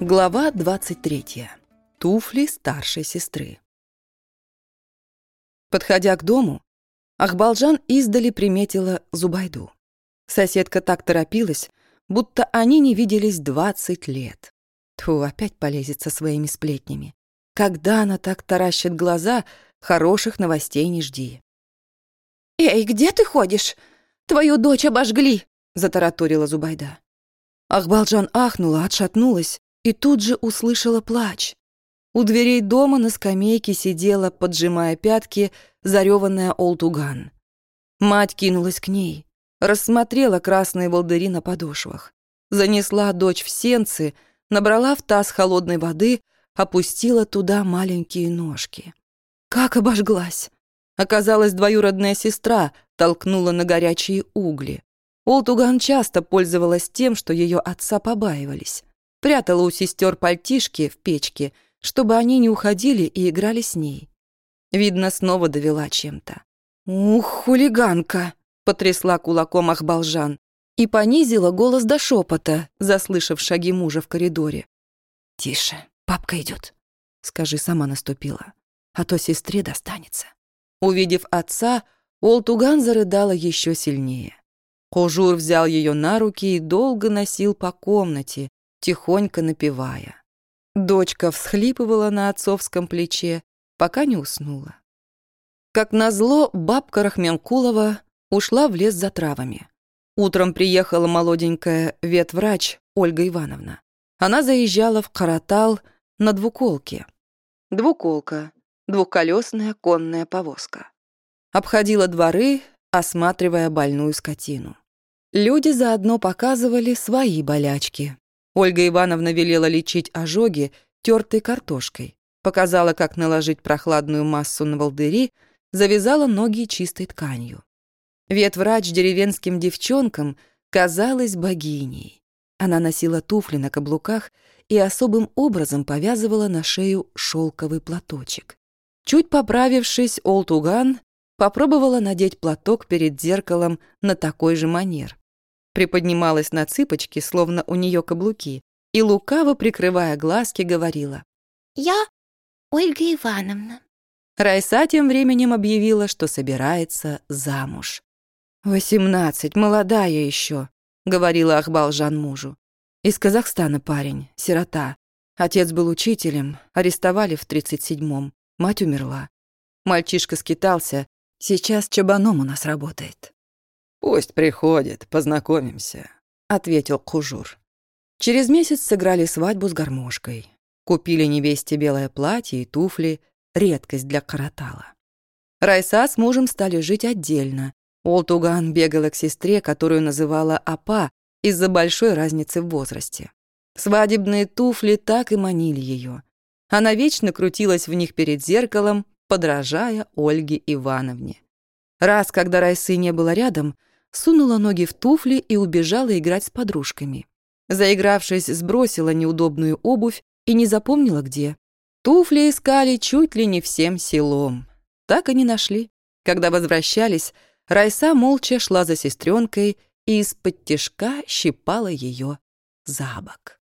Глава 23. Туфли старшей сестры. Подходя к дому, Ахбалжан издали приметила Зубайду. Соседка так торопилась, будто они не виделись 20 лет. Тьфу, опять полезет со своими сплетнями. Когда она так таращит глаза, хороших новостей не жди. «Эй, где ты ходишь? Твою дочь обожгли!» — затараторила Зубайда. Ахбалжан ахнула, отшатнулась и тут же услышала плач. У дверей дома на скамейке сидела, поджимая пятки, зареванная Олтуган. Мать кинулась к ней, рассмотрела красные волдыри на подошвах, занесла дочь в сенцы, набрала в таз холодной воды, опустила туда маленькие ножки. Как обожглась! Оказалась двоюродная сестра, толкнула на горячие угли. Олтуган часто пользовалась тем, что ее отца побаивались. Прятала у сестер пальтишки в печке, чтобы они не уходили и играли с ней. Видно, снова довела чем-то. «Ух, хулиганка!» — потрясла кулаком Ахбалжан и понизила голос до шепота, заслышав шаги мужа в коридоре. «Тише, папка идет. Скажи, сама наступила, а то сестре достанется». Увидев отца, Олтуган зарыдала еще сильнее. Хожур взял ее на руки и долго носил по комнате, тихонько напевая. Дочка всхлипывала на отцовском плече, пока не уснула. Как назло, бабка Рахменкулова ушла в лес за травами. Утром приехала молоденькая ветврач Ольга Ивановна. Она заезжала в Каратал на двуколке. Двуколка — двухколесная конная повозка. Обходила дворы, осматривая больную скотину. Люди заодно показывали свои болячки, Ольга Ивановна велела лечить ожоги тертой картошкой, показала, как наложить прохладную массу на волдыри, завязала ноги чистой тканью. Ветврач деревенским девчонкам казалась богиней. Она носила туфли на каблуках и особым образом повязывала на шею шелковый платочек. Чуть поправившись, Олтуган попробовала надеть платок перед зеркалом на такой же манер приподнималась на цыпочки, словно у нее каблуки, и лукаво, прикрывая глазки, говорила. «Я Ольга Ивановна». Райса тем временем объявила, что собирается замуж. «Восемнадцать, молодая еще», — говорила Ахбалжан мужу. «Из Казахстана парень, сирота. Отец был учителем, арестовали в тридцать седьмом, мать умерла. Мальчишка скитался, сейчас чабаном у нас работает». «Пусть приходит, познакомимся», — ответил Кужур. Через месяц сыграли свадьбу с гармошкой. Купили невесте белое платье и туфли, редкость для каратала. Райса с мужем стали жить отдельно. Олтуган бегала к сестре, которую называла Апа, из-за большой разницы в возрасте. Свадебные туфли так и манили ее. Она вечно крутилась в них перед зеркалом, подражая Ольге Ивановне. Раз, когда Райсы не было рядом, сунула ноги в туфли и убежала играть с подружками. Заигравшись, сбросила неудобную обувь и не запомнила где. Туфли искали чуть ли не всем селом. Так и не нашли. Когда возвращались, Райса молча шла за сестренкой и из-под тишка щипала ее за бок.